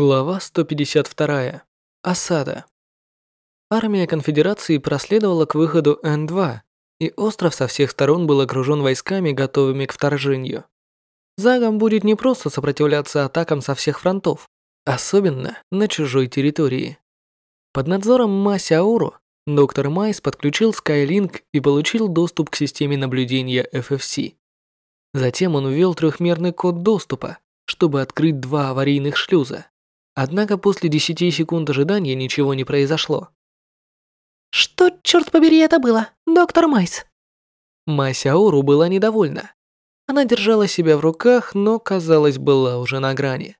Глава 152. Осада. Армия конфедерации проследовала к выходу Н-2, и остров со всех сторон был окружен войсками, готовыми к вторжению. Загам будет непросто сопротивляться атакам со всех фронтов, особенно на чужой территории. Под надзором Масяуру доктор Майс подключил Skylink и получил доступ к системе наблюдения FFC. Затем он ввел трехмерный код доступа, чтобы открыть два аварийных шлюза. Однако после 10 секунд ожидания ничего не произошло. «Что, черт побери, это было, доктор Майс?» Масяору была недовольна. Она держала себя в руках, но, казалось, была уже на грани.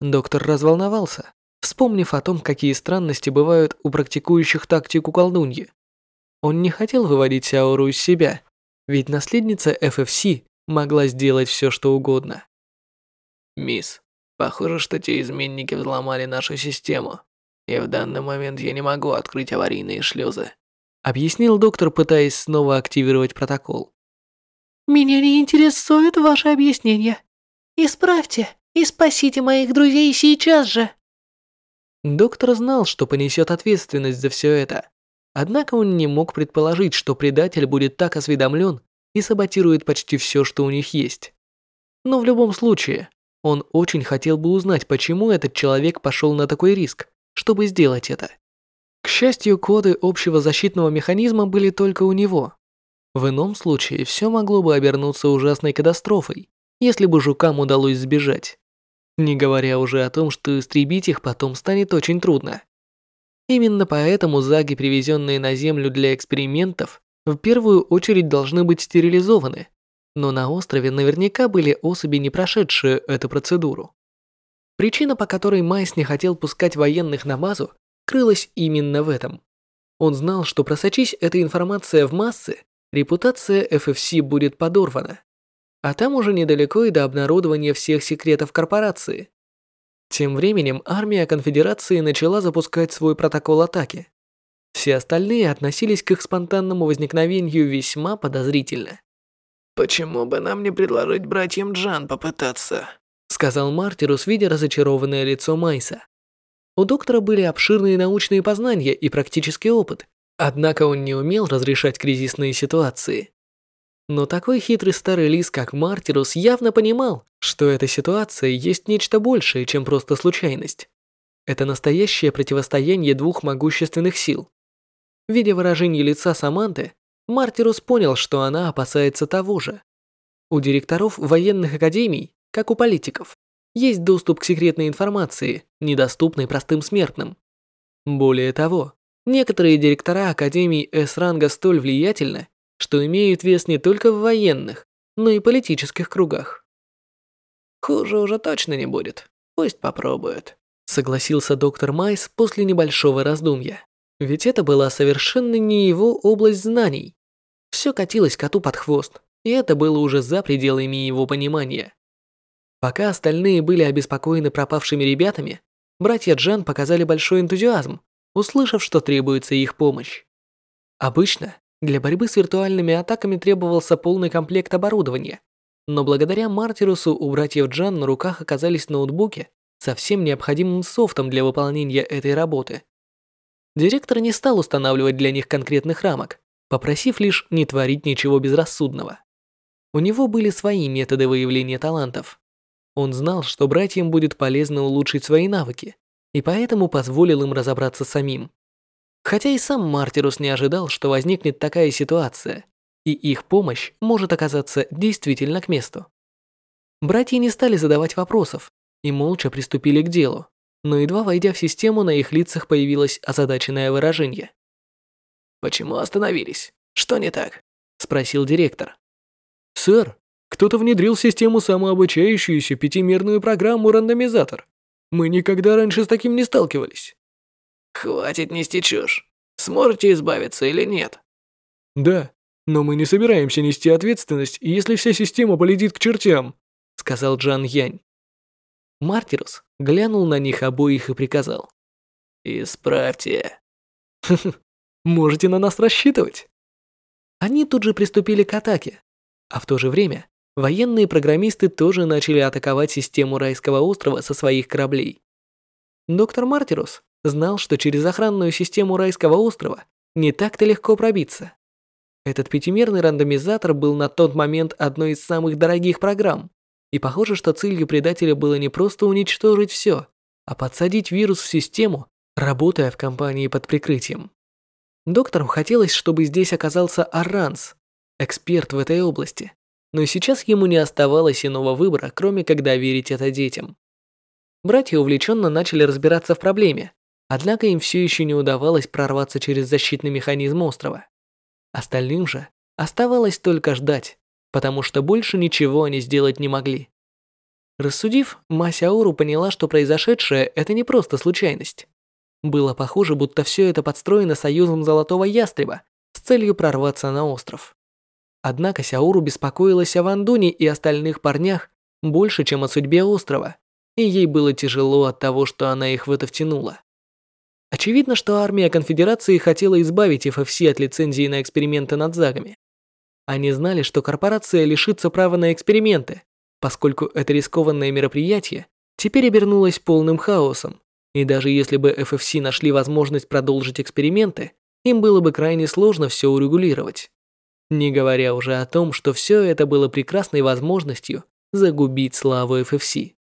Доктор разволновался, вспомнив о том, какие странности бывают у практикующих тактику колдуньи. Он не хотел выводить Сяору из себя, ведь наследница FFC могла сделать все, что угодно. «Мисс, Похоже, что те изменники взломали нашу систему, и в данный момент я не могу открыть аварийные шлюзы», объяснил доктор, пытаясь снова активировать протокол. «Меня не интересует ваше объяснение. Исправьте и спасите моих друзей сейчас же». Доктор знал, что понесет ответственность за все это. Однако он не мог предположить, что предатель будет так осведомлен и саботирует почти все, что у них есть. Но в любом случае, он очень хотел бы узнать, почему этот человек пошел на такой риск, чтобы сделать это. К счастью, коды общего защитного механизма были только у него. В ином случае все могло бы обернуться ужасной катастрофой, если бы жукам удалось сбежать. Не говоря уже о том, что истребить их потом станет очень трудно. Именно поэтому заги, привезенные на Землю для экспериментов, в первую очередь должны быть стерилизованы, но на острове наверняка были особи, не прошедшие эту процедуру. Причина, по которой Майс не хотел пускать военных на базу, крылась именно в этом. Он знал, что просочись эта информация в массы, репутация FFC будет подорвана. А там уже недалеко и до обнародования всех секретов корпорации. Тем временем армия конфедерации начала запускать свой протокол атаки. Все остальные относились к их спонтанному возникновению весьма подозрительно. «Почему бы нам не предложить братьям Джан попытаться?» сказал Мартирус, видя разочарованное лицо Майса. У доктора были обширные научные познания и практический опыт, однако он не умел разрешать кризисные ситуации. Но такой хитрый старый лис, как Мартирус, явно понимал, что эта ситуация есть нечто большее, чем просто случайность. Это настоящее противостояние двух могущественных сил. Видя выражение лица Саманты, Мартирус понял, что она опасается того же. У директоров военных академий, как у политиков, есть доступ к секретной информации, недоступной простым смертным. Более того, некоторые директора академий С-ранга столь влиятельны, что имеют вес не только в военных, но и политических кругах. «Хуже уже точно не будет. Пусть попробуют», согласился доктор Майс после небольшого раздумья. Ведь это была совершенно не его область знаний. Все катилось коту под хвост, и это было уже за пределами его понимания. Пока остальные были обеспокоены пропавшими ребятами, братья Джан показали большой энтузиазм, услышав, что требуется их помощь. Обычно для борьбы с виртуальными атаками требовался полный комплект оборудования, но благодаря Мартирусу у братьев Джан на руках оказались ноутбуки со всем необходимым софтом для выполнения этой работы. Директор не стал устанавливать для них конкретных рамок, попросив лишь не творить ничего безрассудного. У него были свои методы выявления талантов. Он знал, что братьям будет полезно улучшить свои навыки, и поэтому позволил им разобраться самим. Хотя и сам Мартирус не ожидал, что возникнет такая ситуация, и их помощь может оказаться действительно к месту. Братья не стали задавать вопросов и молча приступили к делу, но едва войдя в систему, на их лицах появилось озадаченное выражение. «Почему остановились? Что не так?» – спросил директор. «Сэр, кто-то внедрил в систему самообучающуюся пятимерную программу рандомизатор. Мы никогда раньше с таким не сталкивались». «Хватит нести чушь. Сможете избавиться или нет?» «Да, но мы не собираемся нести ответственность, если вся система полетит к чертям», – сказал Джан Янь. Мартирус глянул на них обоих и приказал. «Исправьте». Можете на нас рассчитывать. Они тут же приступили к атаке, а в то же время военные программисты тоже начали атаковать систему райского острова со своих кораблей. Доктор Мартирус знал, что через охранную систему райского острова не так-то легко пробиться. Этот пятимерный рандомизатор был на тот момент одной из самых дорогих программ, и похоже, что целью предателя было не просто уничтожить все, а подсадить вирус в систему, работая в компании под прикрытием. Доктору хотелось, чтобы здесь оказался Аранс, эксперт в этой области, но сейчас ему не оставалось иного выбора, кроме как доверить это детям. Братья увлеченно начали разбираться в проблеме, однако им все еще не удавалось прорваться через защитный механизм острова. Остальным же оставалось только ждать, потому что больше ничего они сделать не могли. Рассудив, Масяору поняла, что произошедшее – это не просто случайность. Было похоже, будто все это подстроено союзом Золотого Ястреба с целью прорваться на остров. Однако Сяуру беспокоилась о Вандуне и остальных парнях больше, чем о судьбе острова, и ей было тяжело от того, что она их в это втянула. Очевидно, что армия конфедерации хотела избавить FFC от лицензии на эксперименты над загами. Они знали, что корпорация лишится права на эксперименты, поскольку это рискованное мероприятие теперь обернулось полным хаосом, и даже если бы FFC нашли возможность продолжить эксперименты, им было бы крайне сложно все урегулировать. Не говоря уже о том, что все это было прекрасной возможностью загубить славу FFC.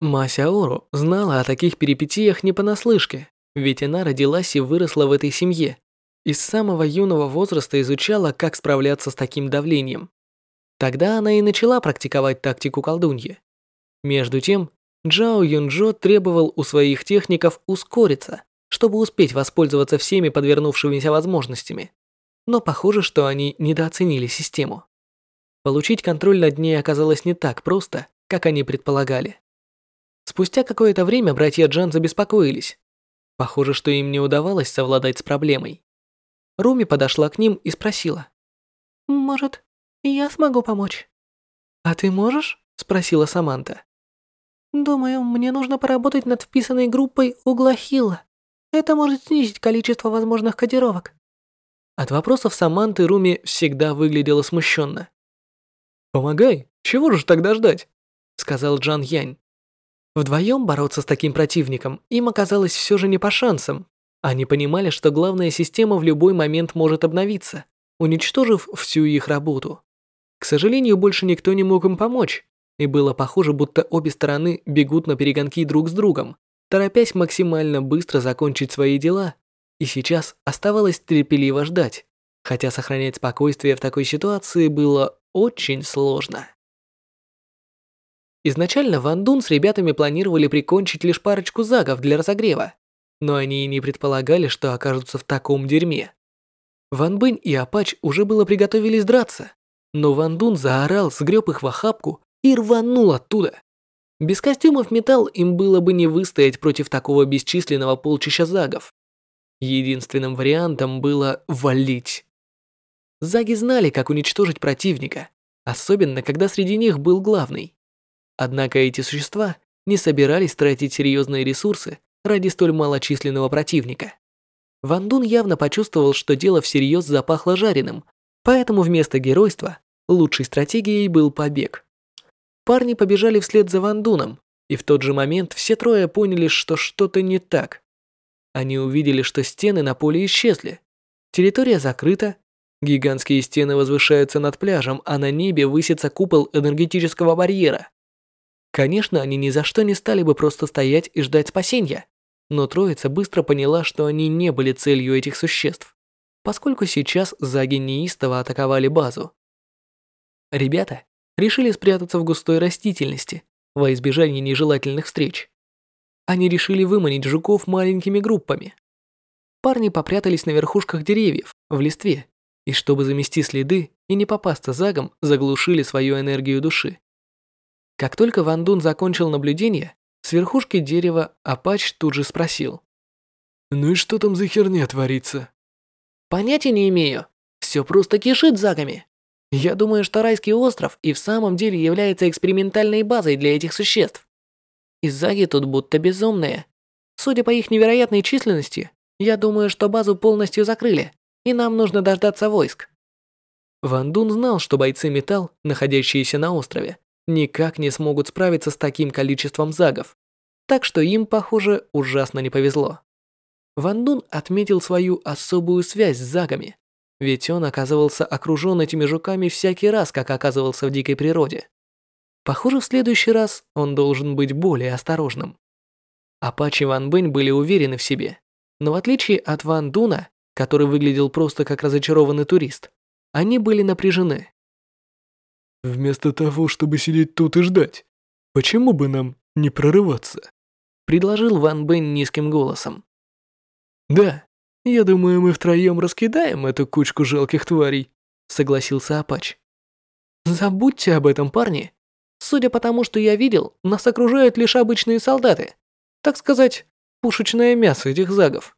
Мася Ору знала о таких перипетиях не понаслышке, ведь она родилась и выросла в этой семье, и с самого юного возраста изучала, как справляться с таким давлением. Тогда она и начала практиковать тактику колдуньи. Между тем, Джао Юнджо требовал у своих техников ускориться, чтобы успеть воспользоваться всеми подвернувшимися возможностями. Но похоже, что они недооценили систему. Получить контроль над ней оказалось не так просто, как они предполагали. Спустя какое-то время братья Джан забеспокоились. Похоже, что им не удавалось совладать с проблемой. Руми подошла к ним и спросила. «Может, я смогу помочь?» «А ты можешь?» – спросила Саманта. «Думаю, мне нужно поработать над вписанной группой угла Хилла. Это может снизить количество возможных кодировок». От вопросов Саманты Руми всегда выглядела смущенно. «Помогай, чего же тогда ждать?» – сказал Джан Янь. Вдвоем бороться с таким противником им оказалось все же не по шансам. Они понимали, что главная система в любой момент может обновиться, уничтожив всю их работу. К сожалению, больше никто не мог им помочь, и было похоже, будто обе стороны бегут на перегонки друг с другом, торопясь максимально быстро закончить свои дела, и сейчас оставалось терпеливо ждать, хотя сохранять спокойствие в такой ситуации было очень сложно. Изначально Ван Дун с ребятами планировали прикончить лишь парочку загов для разогрева, но они и не предполагали, что окажутся в таком дерьме. Ван Бэнь и Апач уже было приготовились драться, но Ван Дун заорал, сгреб их в охапку и рванул оттуда. Без костюмов металл им было бы не выстоять против такого бесчисленного полчища загов. Единственным вариантом было валить. Заги знали, как уничтожить противника, особенно когда среди них был главный. Однако эти существа не собирались тратить серьезные ресурсы ради столь малочисленного противника. Ван Дун явно почувствовал, что дело всерьез запахло жареным, поэтому вместо геройства лучшей стратегией был побег. Парни побежали вслед за Ван Дуном, и в тот же момент все трое поняли, что что-то не так. Они увидели, что стены на поле исчезли. Территория закрыта, гигантские стены возвышаются над пляжем, а на небе высится купол энергетического барьера. Конечно, они ни за что не стали бы просто стоять и ждать спасения, но троица быстро поняла, что они не были целью этих существ, поскольку сейчас заги неистово атаковали базу. Ребята решили спрятаться в густой растительности во избежание нежелательных встреч. Они решили выманить жуков маленькими группами. Парни попрятались на верхушках деревьев, в листве, и чтобы замести следы и не попасться загом, заглушили свою энергию души. Как только Ван Дун закончил наблюдение, с верхушки дерева Апач тут же спросил. «Ну и что там за херня творится?» «Понятия не имею. Все просто кишит загами. Я думаю, что райский остров и в самом деле является экспериментальной базой для этих существ. И заги тут будто безумные. Судя по их невероятной численности, я думаю, что базу полностью закрыли, и нам нужно дождаться войск». Ван Дун знал, что бойцы Металл, находящиеся на острове, никак не смогут справиться с таким количеством загов. Так что им, похоже, ужасно не повезло. Ван Дун отметил свою особую связь с загами, ведь он оказывался окружен этими жуками всякий раз, как оказывался в дикой природе. Похоже, в следующий раз он должен быть более осторожным. Апачи Ван Бэнь были уверены в себе, но в отличие от Ван Дуна, который выглядел просто как разочарованный турист, они были напряжены. Вместо того, чтобы сидеть тут и ждать, почему бы нам не прорываться? Предложил Ван Бен низким голосом. Да, я думаю, мы втроем раскидаем эту кучку жалких тварей, согласился Апач. Забудьте об этом, парни. Судя по тому, что я видел, нас окружают лишь обычные солдаты. Так сказать, пушечное мясо этих загов.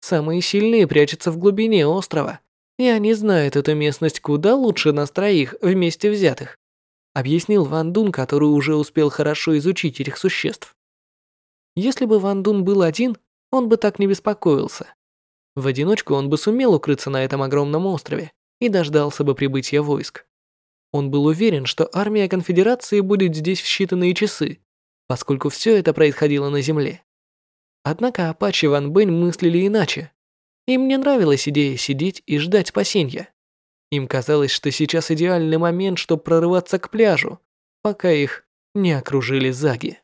Самые сильные прячутся в глубине острова, и они знают эту местность куда лучше нас троих вместе взятых», объяснил Ван Дун, который уже успел хорошо изучить этих существ. Если бы Ван Дун был один, он бы так не беспокоился. В одиночку он бы сумел укрыться на этом огромном острове и дождался бы прибытия войск. Он был уверен, что армия конфедерации будет здесь в считанные часы, поскольку все это происходило на земле. Однако Апачи Ван Бэнь мыслили иначе. Им не нравилась идея сидеть и ждать спасения. Им казалось, что сейчас идеальный момент, чтобы прорываться к пляжу, пока их не окружили заги.